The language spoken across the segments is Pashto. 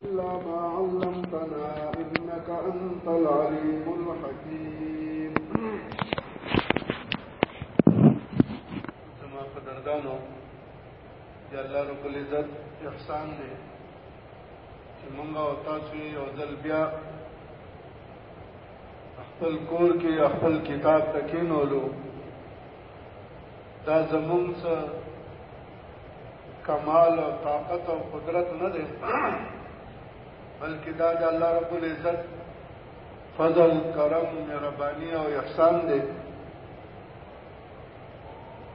إلا ما علمتنا إنك أنت العليم الحكيم زما قدردانو یا الله رب العزت احسان دی چې مونږ او تاسو یو ځل بیا خپل کور کې خپل کتاب تکینولو دا زمونږ څخه کمال او طاقت او قدرت نه دی بلکې دا د الله رب العزت فضل کرم مهرباني او احسان دی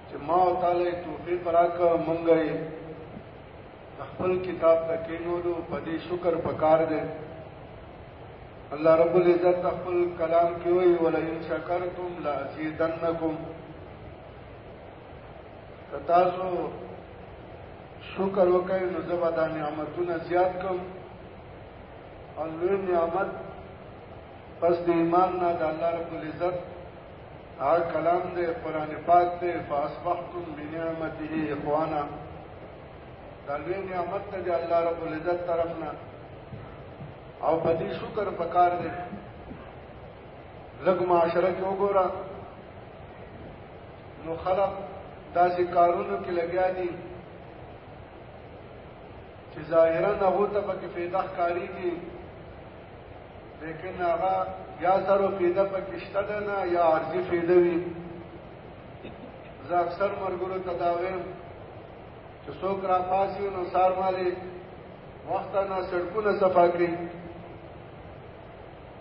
چې ما او تعالی توفیق راکړه مونږ یې خپل کتاب ته کینولو په دې شکر پکار دی الله رب العزت خپل کلام کې وایي ولئن شکرتم لازیدنکم تاسو شکر وکړئ نو زه به دا نعمتونه زیات کوم او لوی نعمت پس د ایمان نه د الله رب العزت هغه کلام دی قران پاک دی فاصبحتم بنعمته اخوانا دا لوی نعمت دی الله رب العزت طرف نه او په دې شکر پکار دی لګ معاشره کې وګوره نو خلق داسې کارونو کې لګیا دي چې ظاهرا هغه ته پکې پیدا ښکاریږي لیکن هغه یا سره پیدا پکې شته ده نه یا ارزي پیدا وي زه اکثر مرګورو تداویم چې څوک را پاسي نو سار مالي وخت نه سړکونه صفا کوي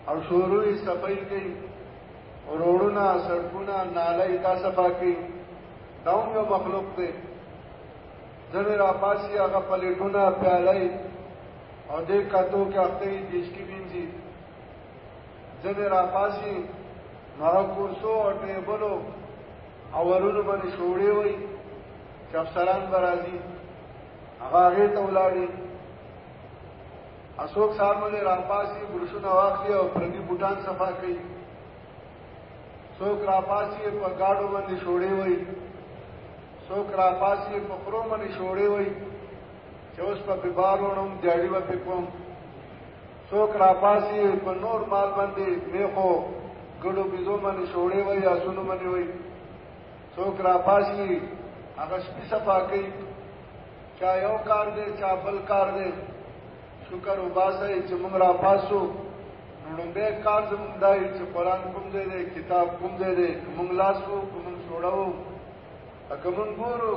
او شروع صفائی کوي روړونه سړکونه نالۍ تاسو پاکي دا هم یو مخلوق دی ځنه را پاسي هغه پلیټونه پیالای او دې کاتو کې اخته دیش کې وینځي ځنه را پاسي ما کورسو او ټیبلو اولونو باندې شوړې وای چې افسران برازي هغه هغه ته ولاړی اسوک سار مولې راپاسي برشونه واخلي او پردي بوټان صفا کوي څوک راپاسي په گاډو باندې شوړې وي څوک راپاسي په خرو باندې شوړې وي چې اوس په ببارونو دیاړي و په کوم څوک راپاسي په نور مال باندې میخو ګړو بيزو باندې شوړې وي یا سونو باندې وي څوک راپاسي هغه سپي صفا کوي چا یو کار دی چا بل کار دی شکر وباسه چې موږ را پاسو لومبه کار زموږ دای چې قران کوم دی دی کتاب کوم دی دی موږ لاسو کوم سوړو کوم ګورو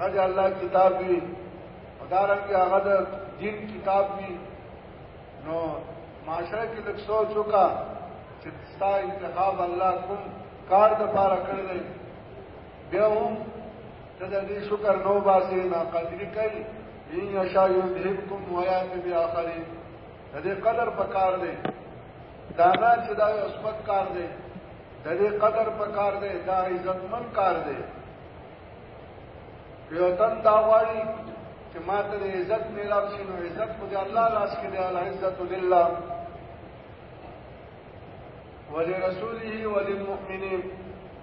هغه الله کتاب دی ادارنګ هغه د دین کتاب دی نو معاشره کې لږ سوچ وکا چې ستا انتخاب الله کوم کار د پاره کړی دی بیا هم ته د دې شکر نو باسي نا قدرې کوي ان یشا یذهبکم و یات باخرین د دې قدر پکار دی دا نه چې دا یو سپک کار دی د دې قدر پکار دی دا عزتمن کار دی یو تن دا وایي چې ما ته عزت میلاو شي نو عزت خو دې الله لاس کې دی الله عزت لله ولرسوله وللمؤمنين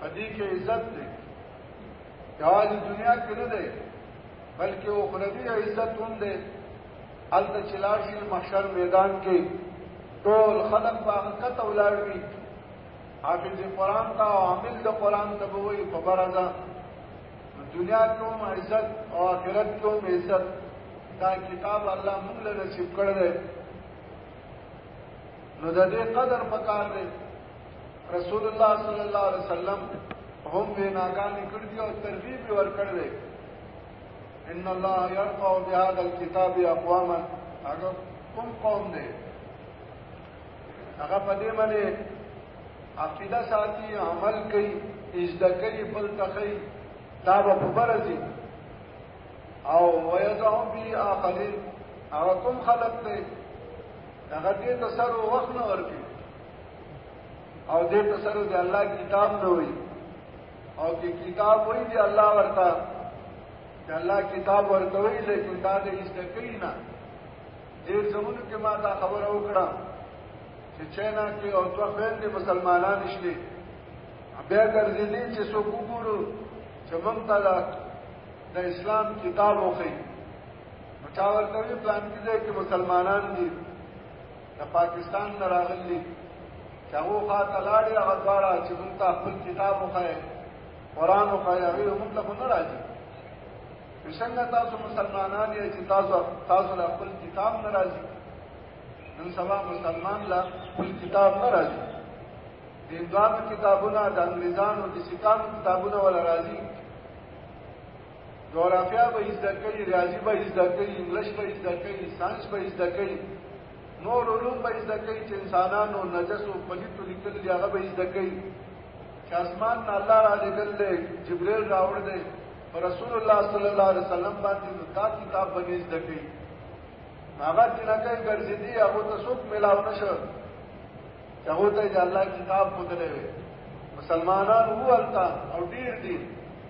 پدې کې عزت دی یواز دنیا کې نه دی بلکې اخروی عزت هم دی الته چلاشي محشر میدان کې ټول خلق په حقیقت اولاد وي حافظ قرآن تا او عامل د قرآن ته وي په برزه دنیا کې هم عزت او آخرت کې هم عزت دا کتاب الله موږ له نصیب کړل نو د دې قدر پکار دی رسول الله صلی الله علیه وسلم هم ویناګانې کړې دي او ترغیب یې ورکړی دی ان الله يرفع بهذا الكتاب اقواما هغه کوم قوم دی هغه په دې باندې عقیده ساتي عمل کوي اجده کوي بل تخي دا به برزي او ويزعم بي آخرين هغه کوم خلق دی هغه دې ته سر وخت نه ورکي او دې ته سره د الله کتاب نه وي او کې کتاب وي دی الله ورته چې الله کتاب ورته وي لیکن دا دې استقیل نه دې زمونږ کې ما دا خبره وکړه چې چینا کې او دوه خويندې مسلمانان شته بیا ګرځېدې چې څوک وګورو چې موږ ته د اسلام کتاب وخی مچا ورته پلان کې دي چې مسلمانان دي د پاکستان نه راغلي چې هغه خاطر لاړې هغه دواړه چې موږ ته خپل کتاب وخایي قران وخایي هغه موږ ته نه راځي څنګه تاسو مسلمانان یې چې تاسو تاسو له خپل کتاب نه راځي نن سبا مسلمان لا خپل کتاب نه راځي د دوام کتابونه د انګلیزانو د سکان کتابونه ولا راځي جغرافیا به زده کوي ریاضي به زده کوي انګلیش به زده کوي ساينس به زده کوي نور علوم به زده کوي چې انسانانو نجس او پلیت لیکل دی هغه به زده کوي چې اسمان نه الله را لګل دی جبرئیل راوړ دی رسول الله صلی الله علیه وسلم باندې نو دا کتاب باندې زده کوي هغه چې نه کوي ګرځي دی هغه ته څوک ملاو نشو هغه ته الله کتاب بدلوي مسلمانان وو التا او ډیر دي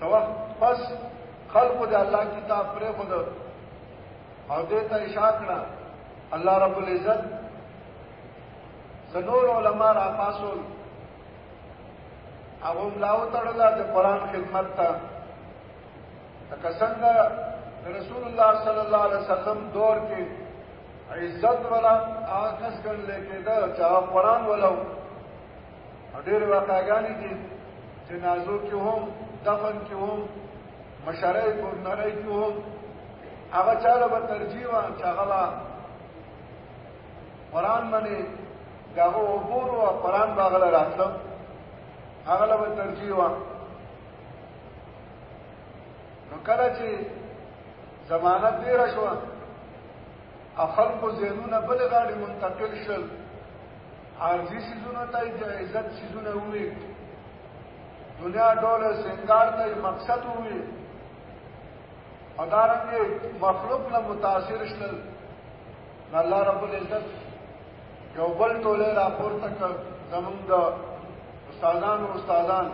سوا پس خلق د الله کتاب پرې خود او دې ته اشاره کړه الله رب العزت سنور علما را پاسول او ملاو تړل د قران خدمت ته تکه څنګه رسول الله صلی الله علیه وسلم دور کې عزت ولا آکس کړل کېده چې قرآن ولو ډېر واقعګانی دي جنازو کې هم دفن کې هم مشرای په نړۍ کې هم هغه چاله به ترجیح وان چې هغه قرآن باندې داغه عبور او قرآن باغله راتلم هغه له ترجیح وان نو کله چې زمانہ تیر شو او خلکو ذهنونه بل غاړي منتقل شول عارضی سیزونه ته د عزت سیزونه وي دنیا ډول سنگار ته مقصد وي ادارنګ مخلوق له متاثر شل الله رب العزت یو بل ټوله راپور تک زمونږ د استادان او استادان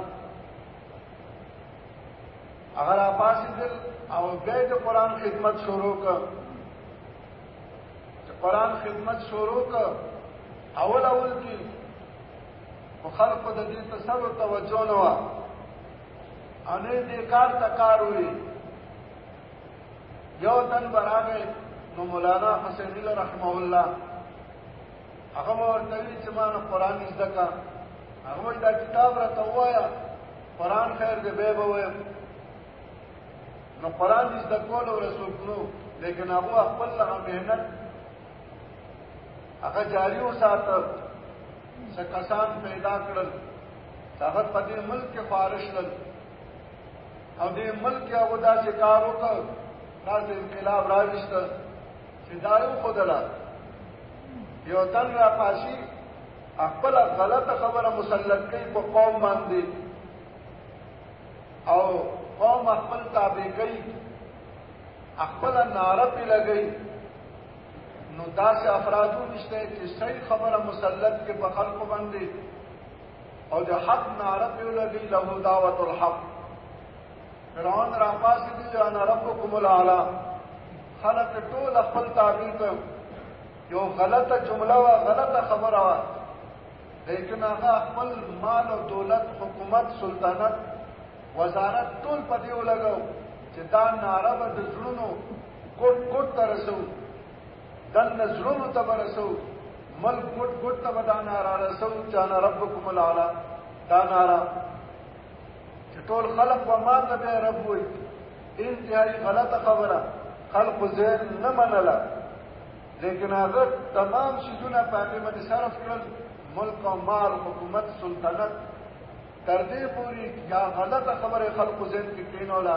اگر اپاسی دل او بیا د قران خدمت شروع کړ چې قران خدمت شروع کړ اول اول کې په خلکو د دې تصور توجه نه و ان دې کار تکار وی یو تن برابر نو مولانا حسین الله رحمه الله هغه ورته وی چې ما قرآن زده کا هغه دا کتاب را توایا قرآن خیر دې به وې نو قران دې د کول او رسول نو لیکن هغه خپل له مهنت هغه جاری وساته څه کسان پیدا کړل هغه په دې ملک کې فارش لل او دې ملک کې هغه داسې کار وکړ داسې انقلاب راوښته چې دا یو خدلا یو تن را پاشي خپل غلطه خبره مسلط کوي په قوم باندې او قوم خپل تابع کوي خپل ناره په لګي نو داسې افرادو نشته چې صحیح خبره مسلط کې په خلکو باندې او د حق ناره په لګي له دعوت الحق فرعون را پاسې دي چې انا ربکم الاعلى خلک ټول خپل تابع کوي یو غلطه جمله وا غلطه خبره وا لیکن هغه خپل مال او دولت حکومت سلطنت وزارت ټول په دې ولګو چې دا ناره به د زړونو ګډ ګډ ته رسو دن زړونو ته به رسو ملک ګډ ګډ ته به دا ناره رسو چې انا ربکم الاعلى دا ناره چې ټول خلق و ما ته به رب وي انتهایی غلطه خبره خلق زین نه منله لیکن هغه تمام سیزونه په هغه باندې صرف کړل ملک او مال حکومت سلطنت تر دې پوري یا غلطه خبره خلکو ذهن کې کینولا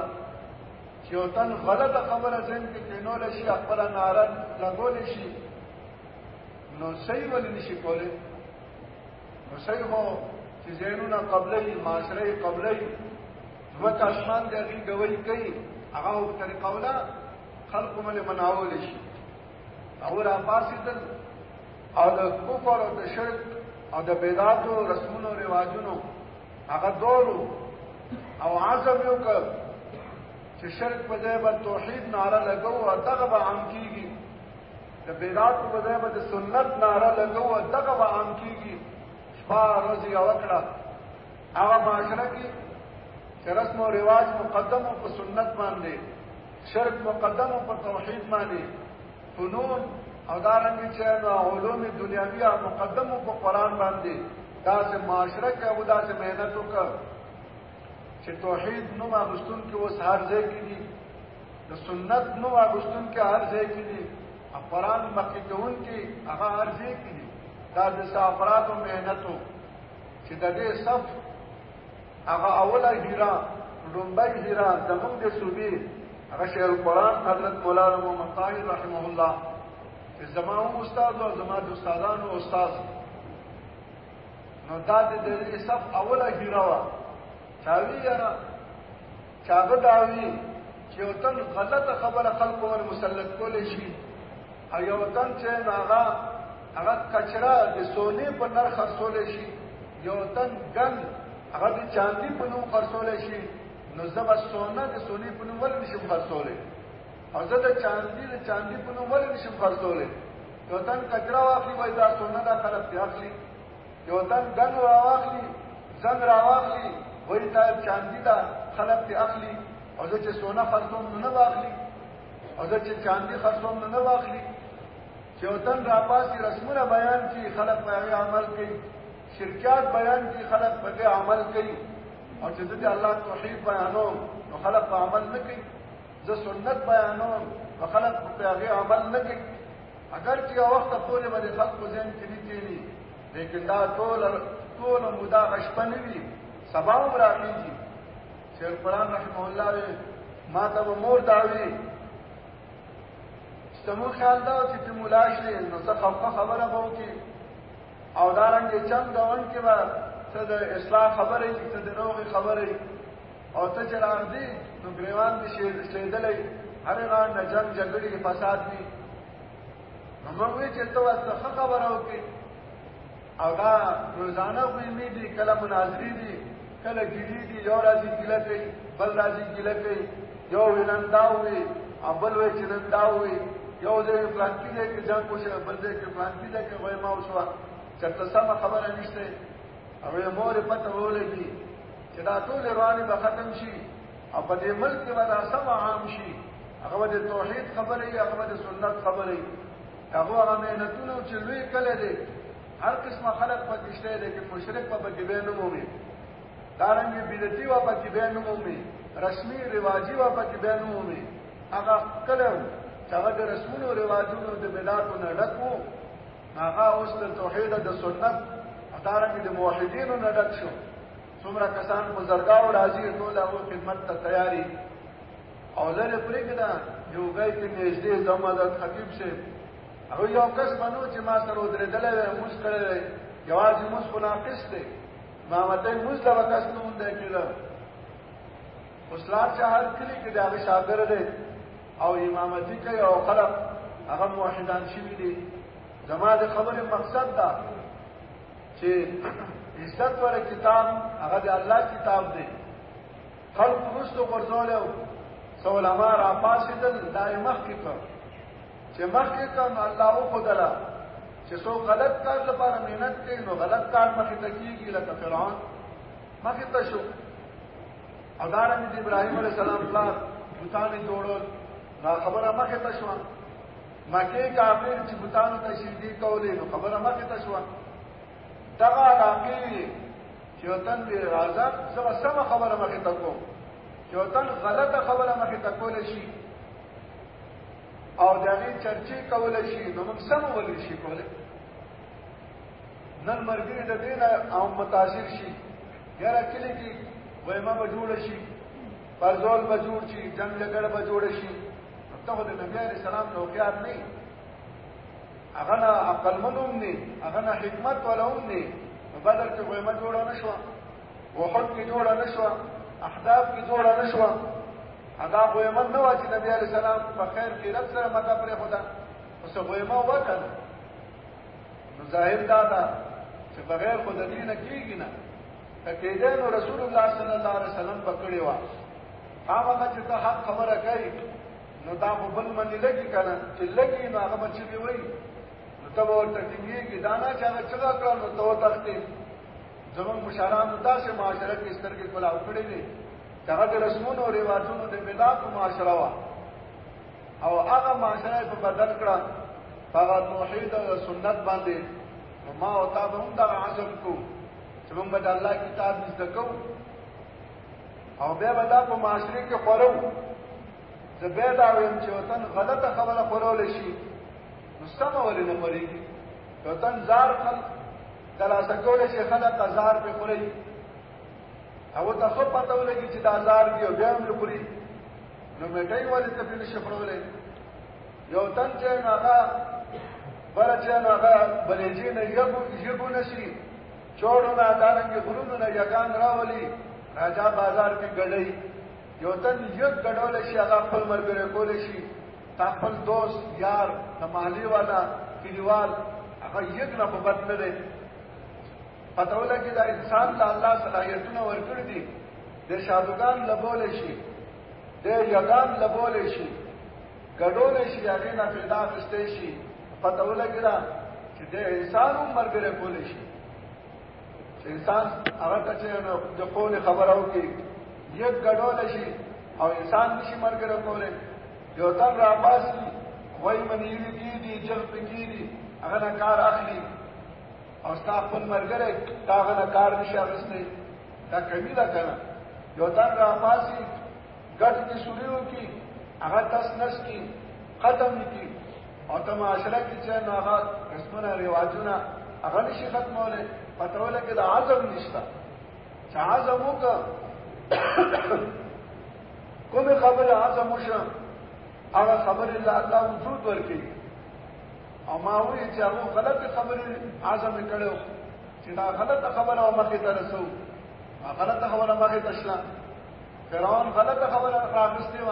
چې وطن غلطه خبره ذهن کې کینولا شي خپل ناره لګول شي نو صحیح ولې نشي کولای نو صحیح هو چې زینونه قبلې معاشره قبلې دوه کشمان دغه دوی کوي هغه طریقه ولا خلق مله مناول شي او را پاسیدل او د کفر او د شرک او د بدعات او رسمونو رواجونو هغه دورو او عزم یو کړ چې شرک په ځای به توحید ناره لګو او دغه به عام کیږي د بدعات په ځای به د سنت ناره لګو او دغه به عام کیږي شپه ورځې وکړه هغه معاشره کې چې رسم او رواج مقدم او په سنت باندې شرط مقدم په توحید باندې فنون او دارنګ چې نو علوم دنیاویه مقدم په قران باندې دا سه معاشره کې او دا سه مهنت وکړ چې توحید نو مغستون کې وس هر ځای کې دي د سنت نو مغستون کې هر ځای کې دي قرآن مخکې کوون کې هغه هر ځای کې دي دا د سافرات او مهنتو چې د دې صف هغه اوله هیرا لومبای هیرا زمونږ د صوبې هغه شیخ القرآن حضرت مولانا محمد طاهر رحمه الله چې زما هم استاد او زما د استادانو استاد نو دا د دې صف اوله هیرا وا چاوی یاره چاغه داوی چې وطن غلطه خبره خلکو ور مسلط کول شي او یو تن چې هغه هغه کچرا د سونې په نر خرڅول شي یو تن ګن هغه د چاندي په نوم خرڅول شي نو زبا سونه د سونې په نوم ول نشم خرڅول او زه د چاندي د چاندي په نوم ول نشم خرڅول یو تن کچرا واخلي وای دا سونه دا خلک پیاخلي یو تن ګن واخلي زنګ راواخلي وای دا چاندي دا خلک ته اخلي او زه چې سونه خرڅوم نو نه واخلي او دا چې چاندي خرڅوم نه واخلي چې وطن را پاسي رسمونه بیان کی خلک په هغه عمل کوي شرکیات بیان کی خلک په هغه عمل کوي او چې د الله توحید بیانو نو خلک په عمل نه کوي د سنت بیانو نو خلک په هغه عمل نه کوي اگر چې وخت پورې باندې خلک په ذهن کې نه کېني لیکن دا ټول ټول مدا غشپنوي سبا هم راځي شیخ قرآن رحمه الله وی ما ته به مور داوي سمو خیال دا چې ته مولا شې نو څه خفه خبره به وکړي او دا رنګ چم دا ون کې به څه د اصلاح خبره یې څه د روغ خبره یې او ته چې راځي نو ګریوان دې شې شېدلې هر ران نه جنگ جګړې فساد دي نو موږ چې ته واسطه خبره وکړي او دا روزانه ویمې دي کله مناظرې دي کله ګیلې دي یو راځي ګیله کوي بل راځي ګیله کوي یو وینن دا وي او بل وی چې نن دا وي یو دې پلانکی دې کې ځان کوشه بل دې کې پلانکی دې کې وای ما وشو چرته سم خبره نشته او یې مور پته ولګي چې دا ټول رواني به ختم شي او په دې ملک کې به دا سم عام شي هغه د توحید خبره هغه د سنت خبره هغه هغه مهنتونه چې لوی کله دي هر قسمه خلق په کشته دي کې مشرک په کې به نه مومي دارنګ بدعتي و په کې به نه مومي رسمي رواجي و په کې به نه مومي هغه کله چې هغه د رسمونو رواجونو د بدعتو نه ډک وو هغه اوس د توحید د سنت دارنګ د موحدینو نه ډک شو څومره کسان په زرګاو راځي ټول هغه خدمت ته تیاری او لره پرېږده یو ګای ته نږدې زما د خطیب شه هغه یو کس منو چې ما سره درېدلې وې موږ کړې یوازې موږ خو ناقص دی ما مته موږ لا وکاس نه مونږ کېده اسلام چې هر کلی کې دا شاګر دی او امامتي کوي او خلق هغه موحدان شي دي زما د خبرې مقصد دا چې عزت ور کتاب هغه د الله کتاب دی خلق رسو غرزول او سولما را پاسیدل دای مخ کې کړ چې مخ کې کړ الله او خدلا چې سو غلط کار لپاره مهنت کوي نو غلط کار مخې ته کیږي لکه فرعون مخې ته شو ادارن دې ابراهيم عليه السلام پلان بوتان جوړول دا خبره مخې ته شو مکه کافر چې بوتان ته شیدي کولې نو خبره مخې ته شو دغه علاقې چې وطن دې راځه زه سم خبره مخې ته کوم چې وطن غلطه خبره مخې ته کول شي او دغه چرچې کول شي نو موږ سم ول شي کولای نن مرګري د دین او متاثر شي یاره کلی کې وایما به جوړ شي پرزول به جوړ شي جنگ جګړه به جوړ شي ته د نبی عليه السلام نوکیار نه هغه نه عقل منوم نه هغه نه حکمت ولوم نه بدر کې غوېمه جوړه نشو وحد کې جوړه نشو احداث کې جوړه نشو هغه غوېمه نه و چې نبی عليه السلام په خیر کې رب سره مکه پر خدا اوس غوېمه وکړ نو ظاهر دا ده چې بغیر خود دین کېږي نه کېدای نو رسول الله صلی الله علیه وسلم پکړې و هغه چې ته حق خبره کوي نو دا خو بل منی لګي کنه چې لګي نو هغه بچي دی وای نو ته ورته ټینګيږي دا نه چې هغه چغا کړو نو ته تختې زمون مشران داسې معاشره کې سترګې کولا وکړې دي هغه د رسمونو او ریواجونو د ملاک معاشره وا او هغه معاشره په بدل کړه هغه توحید او سنت باندې ما او تا به هم دا عزم کو چې موږ به الله کتاب زده کوو او بیا به دا په معاشره کې خورو زه بیا دا ویم چې وطن غلطه خبره خورول شي نو سم ولې نه خوري وطن زار خل تلاسه کول شي خلک زار په خوري او ته خو پته ولګي چې دا زار دی او بیا هم لوري نو مټای ولې ته په نشه خورولې یو تن چې هغه بل چې هغه بلېجې نه یو یو نشي چورو نه دارنګ غرونو نه یګان راولي راجا بازار کې ګړی یو تن یو ګډول شي هغه خپل مرګره کول شي خپل دوست یار د محلي والا کلیوال هغه یو نه په بد نه دی پته ولګي دا انسان ته الله صلاحیتونه ورکړي دي د شادوغان لبول شي د یګان لبول شي ګډول شي هغه نه پیدا خسته شي پته ولګی دا چې د انسان هم مرګره کول شي چې انسان هغه ته چې د قول خبره وکړي یو ګډول شي او انسان نشي مرګره کوله یو تن را پاسي وای منیری کی دي جغ پکی دي هغه نه کار اخلي او ستا خپل مرګره دا هغه نه کار نشي اخستي دا کمی ده کنه یو تن را پاسي ګټ دي سوريو کی هغه تاس نس کی ختم کی او ته معاشره کې چې نه هغه رسمونه رواجونه هغه نشي ختمولی پته ولګي د عزم نشته چې عزم وکړه کوم خبره عزم وشه هغه خبره له الله وجود ورکړي او ما وی چې هغه غلط خبره عزم کړو چې دا غلط خبره مخې ته رسو غلط خبره مخې ته شله فرعون غلط خبره راغستې و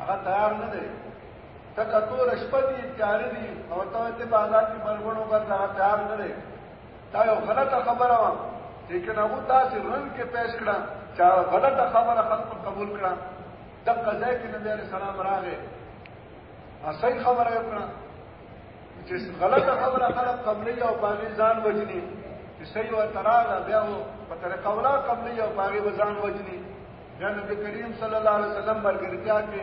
هغه تیار نه دی تکه تور شپه دي تیار دي او ته ته بازار کې بلګونو کا تیار نه دی دا یو غلطه خبره وه لیکن هغه تاسو رن کې پېښ کړه چې غلطه خبره خلکو قبول کړه د قضا کې نبی عليه السلام راغې اصل خبره وکړه چې غلطه خبره خلک قبلې او باندې ځان وجني چې صحیح و تراله بیا په طریقه ولا قبلې او باندې ځان وجني بیا نبی کریم صلی الله علیه وسلم مرګرتیا کې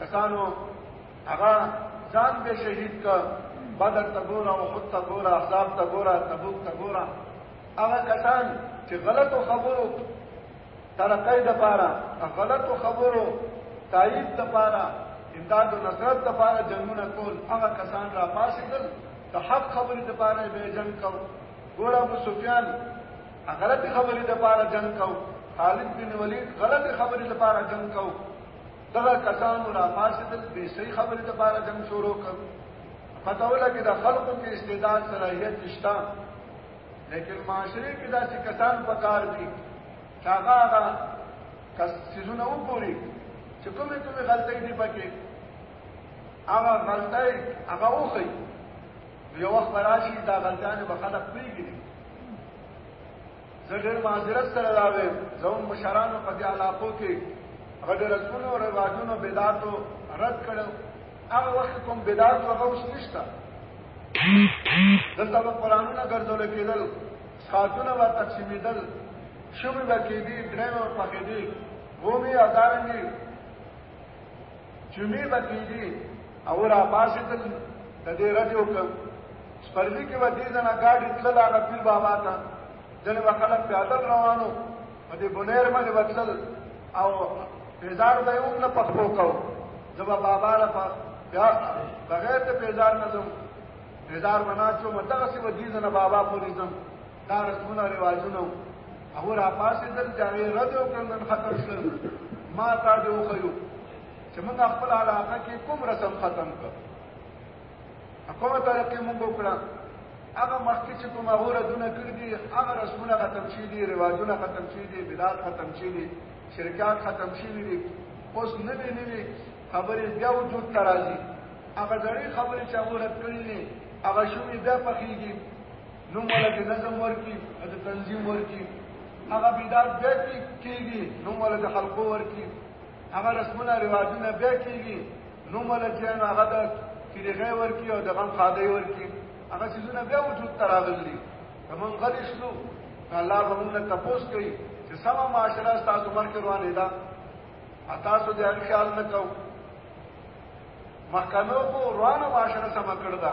کسانو هغه ځان به شهید کا بدر تبورا او خود تبورا احزاب تبورا تبوک تبورا هغه کسان چې غلطو خبرو ترقی د پاره غلطو خبرو تایید د پاره امداد او نصرت د پاره جنگونه کول هغه کسان را پاسېدل د حق خبرې د پاره به جنگ کو ګور ابو سفیان غلط خبرې د پاره جنگ کو خالد بن ولید غلط خبرې د پاره جنگ کو دغه کسان را فاسدل به صحیح خبرې د پاره جنگ شروع کړ پته ولګي د خلقو کې استعداد صلاحیت نشتا لیکن معاشره کې داسې کسان پکار دي چې هغه هغه کس سيزونه وګوري چې کومه کومه غلطۍ دي پکې هغه غلطۍ هغه وخی یو وخت راشي دا غلطانه به خلک پیږي زه ډېر معذرت سره راوې زموږ مشرانو په دې علاقو کې غډې رسمونو او رواجونو بدعاتو رد کړو هغه وخت کوم بدعات هغه اوس نشته دلته به قرآنونه ګرځول کېدل ساتونه به تقسیمېدل شومې به کېدي درېمه به پخېدي ومې ادارنګي چمی بکیدی او را پاسې تل د دې رټي وکم سپرلی کې و دې نه گاډي تل دا پیر بابا ته دنه وکړه پیاده روانو په دې بنیر باندې وتل او بیزار به یو نه پخپو کو زما بابا را پاس بیا بغیر ته بیزار نه زم بیزار بنا چې متغسی و دې نه بابا پوری زم دا رسمونه رواجونه هغه را پاسې دل چې هغه رد وکړل ختم شول ما تا دې وخیو چې موږ خپل علاقه کې کوم رسم ختم کړ کومه طریقې موږ وکړه هغه مخکې چې کوم هغه ردونه کړی دي هغه رسمونه ختم شي دي رواجونه ختم شي دي بدعات ختم شي دي شرکات ختم شي دي اوس نوې نوې خبرې بیا وجود ته راځي هغه ځړې خبرې چې هغه رد کړې دي هغه شوې بیا پخېږي نو مولا کې نظم ورکی د تنظیم ورکی هغه بدعت به کیږي نو مولا د خلقو ورکی هغه رسمونه رواجونه به کیږي نو مولا چې هغه د طریقې ورکی او د غم خاده ورکی هغه سيزونه به وجود تراغلي کوم غلی شلو الله به موږ ته پوس کوي چې سما معاشره تاسو مرکه روانه ده تاسو دې خیال نه کوئ مخکنو خو روانه معاشره سم کړدا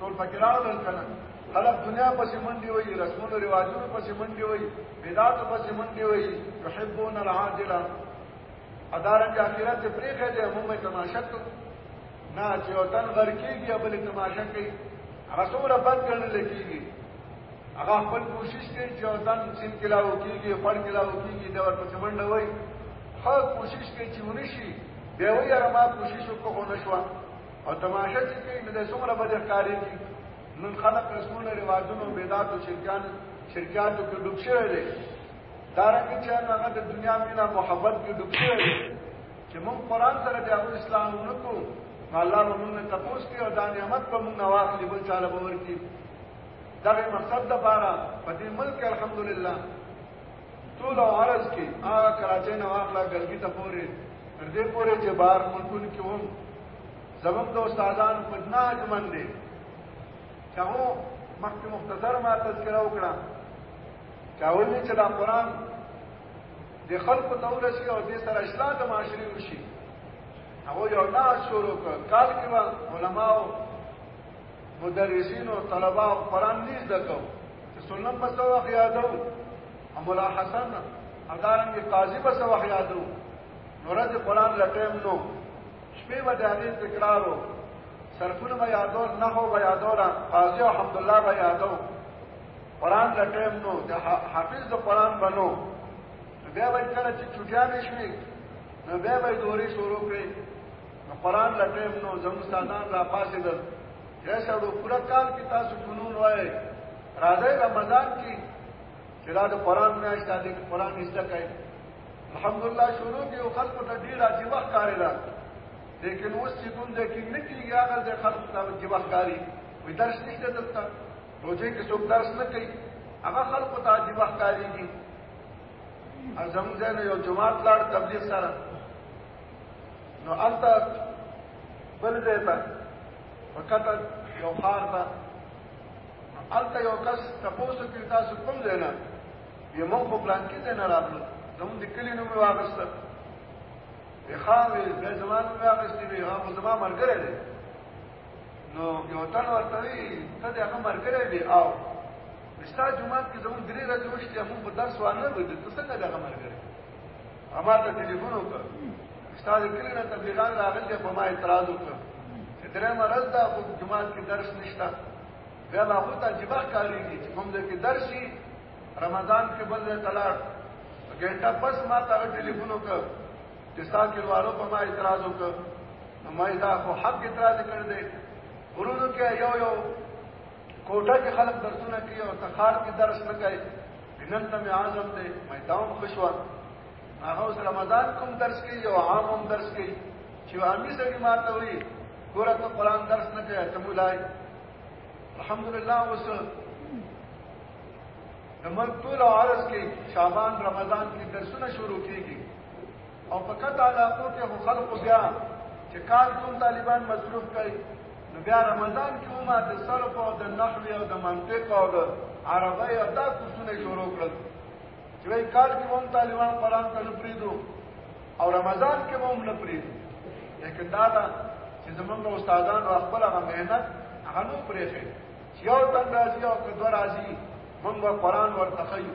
ټول پکې راغلل کنه خلک دنیا پسې منډي وي رسمونو رواجونو پسې منډي وي بدعاتو پسې منډي وي يحبون العاجله ادارنګ اخرت ته پریخه دي موږ تماشا کو نه چې وطن غر کېږي بل تماشا کوي هغه څومره بد ګڼل کېږي هغه خپل کوشش کوي چې وطن سین کلاو کېږي پړ کلاو کېږي دا ورته منډه وي خو کوشش کوي چې ونشي دی وایي ما کوشش وکړو نشوه او تماشه چې کوي نو د څومره بد ښکاری دي نن خلق رسمونه رواجونه بدعت او شرکان شرکات کې ډوب شوی دی دارنګ چې هغه د دنیا مینا محبت کې ډوب شوی دی چې موږ قران سره د ابو اسلام نکو الله به موږ ته پوس کې او دا نعمت په موږ واخلې بل چاله باور کې دا مقصد د پاره په دې ملک الحمدلله ټول عرض کې هغه کراچۍ نه واخلا ګلګي ته پورې تر دې پورې چې بار ملکونو کې وم زموږ د استادان پدنا اجمن دي چې هغه مخکې مختصر ما تذکرہ وکړه کاول چې دا قران د خلکو ته ورسي او د سره اصلاح د معاشري وشي هغه یو ناز شروع کړ کال کې علماء مدرسین او طلبه قران نیز دکو چې سنت په سو وخت یادو امولا حسن ادارنګ قاضي په سو وخت یادو نورد قران لټیم نو شپې به د هغه تکرارو سرکونه به یادو نه هو به یادو را قاضي او حمد الله به یادو قران لټیم نو د حافظ د قران بنو بیا به کله چې چټیانې شوي نو بیا به دوري شروع کړي نو قران لا ټیم نو زموږ استادان را پاسې دل یا سړو پورا کال کې تاسو فنون وای راځي رمضان کې چې دا د قران نه اشته دي قران ایسته کوي الحمدلله شروع کې او خلق ته ډیر عجیب ښکارې ده لیکن اوس چې کوم ځای کې نه کیږي هغه د خلق ته عجیب ښکاری وي درس نشته دلته روزه کې څوک درس نه کوي هغه خلق ته عجیب ښکاری دي ازم ځای یو جماعت لار تبلیغ سره نو البته بل ځای ته وکړه یو خار ته البته یو کس تاسو کې تاسو کوم ځای نه یو مخ په پلان کې نه راغلو زموږ د کلی نوم واغسته به خاوي به زمان مې واغستې به هغه زما مرګره دی نو یو تن ورته وی ته د هغه مرګره دی او مستا جمعه کې زموږ درې ورځې وشته موږ په درس وانه ودی ته څنګه د هغه مرګره اما ته ټلیفون وکړ استاد کله نه تبلیغان راغلی په ما اعتراض وکړ چې درې مرز دا په جماعت کې درس نشته بیا ما هو ته جبا کاری دي چې کوم ځای کې درس شي رمضان کې بل ځای تلاړ ګنټه پس ما ته ټلیفون وکړ چې ستا کې وارو په ما اعتراض وکړ نو ما دا خو حق اعتراض کړ دې ورونو کې یو یو کوټه کې خلک درسونه کوي او تخار کې درس نه کوي نن ته مې عالم دی مې داوم خوشوا هغه اوس رمضان کوم درس کوي او عام هم درس کوي چې عامي سړي ماته وي ګوره ته قران درس نه کوي ته مولای الحمدلله اوس د مرګ ټول عرض کې شعبان رمضان کې درسونه شروع کیږي او په کته علاقو کې خو خلکو بیا چې کال کوم طالبان مصروف کوي نو بیا رمضان کې هم د صرف او د نحو او د منطق او د عربی او دا کوسونه شروع کړل چې وای کال کې هم طالبان قران ته نپریدو او رمضان کې هم نپریدو لیکن دا دا چې زمونږ استادان را خپل هغه مهنت هغه نو پرېږي چې یو تن راځي او که دوه راځي مونږ قرآن ورته خیو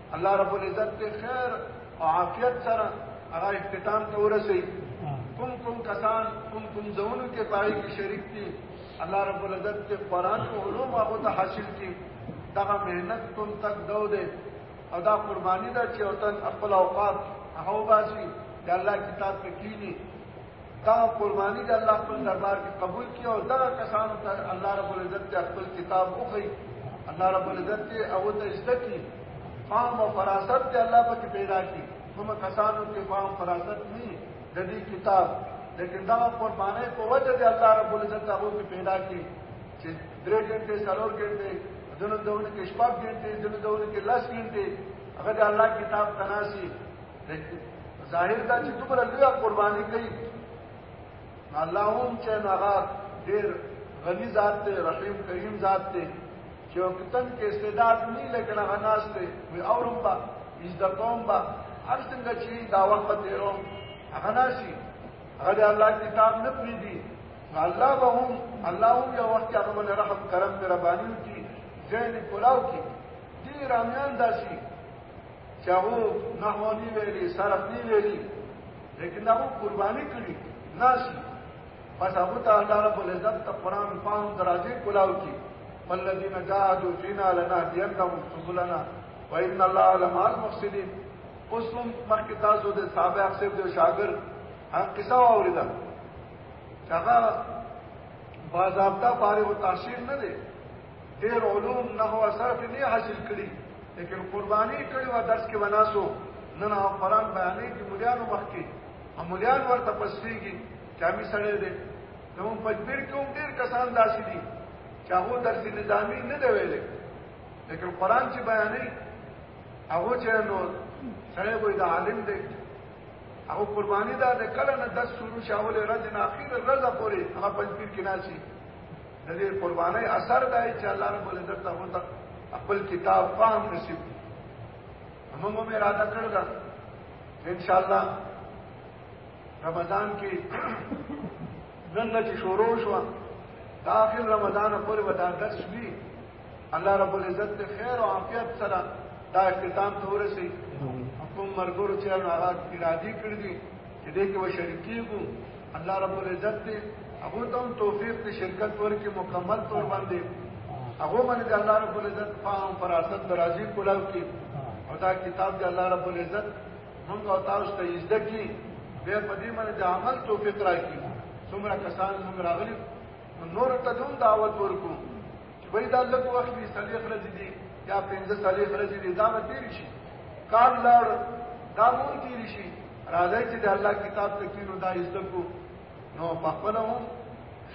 الله رب العزت دې خیر او عافیت سره هغه اختتام ته ورسي کوم کوم کسان کوم کوم ځونو کې پای کې شریک دي الله رب العزت دې قران او علوم هغه ته حاصل کړي دا مهنت تون تک دو دې او دا قرباني ده چې وطن خپل اوقات هغه وباسي د الله کتاب کې کینی دا قرباني د الله خپل دربار کې قبول کړي او دا کسانو ته الله رب العزت ته خپل کتاب وخی الله رب العزت ته او ته استکی فهم او فراست ته الله پکې پیدا کړي کوم کسانو کې فهم فراست نه د دې کتاب لیکن دا قرباني په وجه دی الله رب العزت هغه کې پیدا کړي چې درې ګنټه څلور ګنټه دنو دونه کې شپږ ګنټه دنو دونه کې لس ګنټه هغه د الله کتاب تناسي ظاهر دا چې دومره لوی قرباني کوي الله هم چې هغه ډېر غني ذات دی رحیم کریم ذات دی چې وختن کې استعداد نه لیکن هغه ناس دی وي اورم با عزت قوم با هر څنګه چې دا وخت تیرو هغه ناشي هغه الله کتاب نه پریدي الله به هم الله هم یو وخت هغه باندې رحم کرم پر باندې کی ځین کلاو کی دې رامیان داسي چې هغه نحو نه ویلي صرف نه ویلي لیکن هغه قرباني کړی ناشي بس هغه ته الله رب العزت ته قران پام درازي کولاو کی والذین جاهدوا فینا لنهدینهم سبلنا وان الله لمع المفسدين اوس هم مخکې تاسو د صحابه اکثر د شاګر هغه قصه اوریدا هغه باضابطه فارغ التحصیل نه دی ډیر علوم نه هو صرف نه حاصل کړي لیکن قرباني کړي و درس کې وناسو نن او قران بیانې کې مليانو وخت کې مليان ورته پسېږي چې امي سره دې نو په پیر کې هم ډیر کسان داسې دي چې هغه درس نظامی نه دی ویلي لیکن قران چې بیانې هغه چې نو سره وې د عالم دی هغه قرباني دا د کله نه 10 شروع شاول رځ نه اخیر رځه پورې هغه پنځپیر کې ناشي د دې قرباني اثر دی چې الله رب العزت ته وته خپل کتاب فهم نصیب موږ هم اراده کړو دا ان شاء الله رمضان کې نن چې شروع شو داخل رمضان پورې ودا درس وی الله رب العزت ته خیر او عافیت سره دا اختتام ته ورسي کوم مرګور چې هغه ارادي کړی چې دې کې وشریکېږو الله رب العزت دې هغه ته هم توفیق دې شرکت ورکړي مکمل تور باندې هغه باندې دې الله رب العزت فهم فراست درازي کولاو کې او دا کتاب دې الله رب العزت موږ او تاسو ته یزده کې به په دې باندې د عمل توفیق راکړي څومره کسان موږ راغلي نور ته دوم دعوت ورکو وای دا لږ وخت دی سلیخ رځي دي یا پنځه سلیخ رځي دي دا به تیر شي کار لړ دا مون تیر شي راځي چې د الله کتاب ته کینو دا عزت کو نو په خپل هم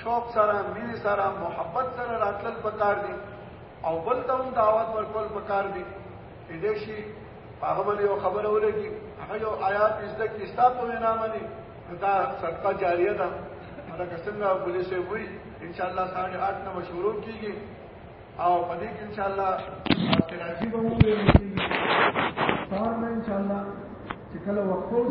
شوق سره مینه سره محبت سره راتلل پکار دي او بل ته هم دعوت ورکول پکار دي دې شي هغه باندې یو خبره ولګي هغه یو آیات زده کی ستا په وینا باندې دا صدقه جاریه ده لکه څنګه بولې سه وي ان شاء الله 8:30 نو شروع کیږي او په دې کې ان شاء الله تراجی به مو وي ان شاء الله چې کله وقفو